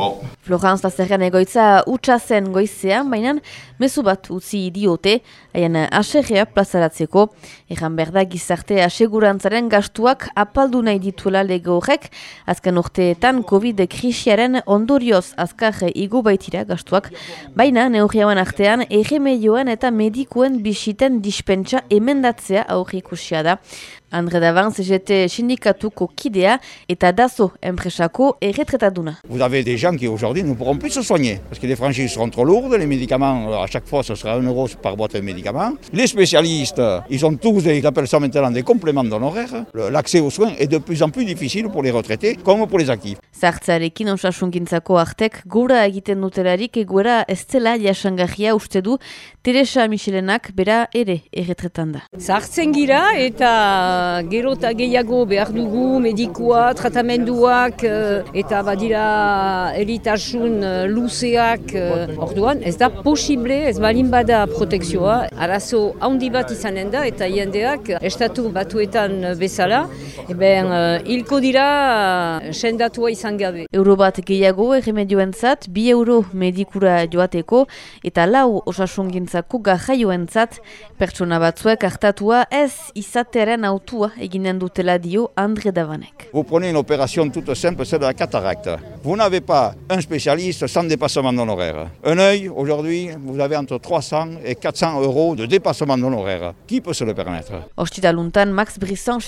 Bon. Florence Lazerren egoitza utxa zen goizean, baina mezu bat utzi diote, haien aserrea plazaratzeko. Egan berda gizarte asegurantzaren gastuak apaldu nahi dituela lege horrek, azken urteetan COVID-krisiaren ondorioz azkar igu baitira gastuak, baina neurriauen artean erremedioen eta medikuen bisiten dispentsa emendatzea aurrikusia da. Andre Davan, CGT sindikatuko kidea eta dazo enpresako erretretaduna. Vous avez des gens qui aujourd'hui ne pourront plus se soigner parce que les franchises seront trop lourdes, les médicaments, à chaque fois ce sera un euro par boîte de médicaments. Les spécialistes, ils ont tous, ils appellent ça maintenant des compléments d'honoraires. L'accès aux soins est de plus en plus difficile pour les retraités comme pour les actifs. Zartzarekin osasungintzako artek gura egiten dutelarik egoera ez dela jasangarria uste du Teresa Michelenak bera ere erretretan da. Zartzen gira eta gero eta gehiago behar dugu medikua, tratamenduak eh, eta badira eritasun eh, luzeak eh, orduan. Ez da posible, ez balin bada protekzioa. Arazo handi bat izanen da eta jendeak estatu batuetan bezala, eben hilko dira sendatua izan gabe. Euro bat gehiago erremedioentzat, bi euro medikura joateko eta lau osasungintzako gajaioentzat pertsona batzuek hartatua ez izatearen autua eginen dutela dio Andre Davanek. Vous prenez une opération toute simple, celle de la cataracte. Vous n'avez pas un spécialiste sans dépassement d'honoraires. Un œil, aujourd'hui, vous avez entre 300 et 400 euros de dépassement d'honoraires. Qui peut se le permettre? Max Brisson.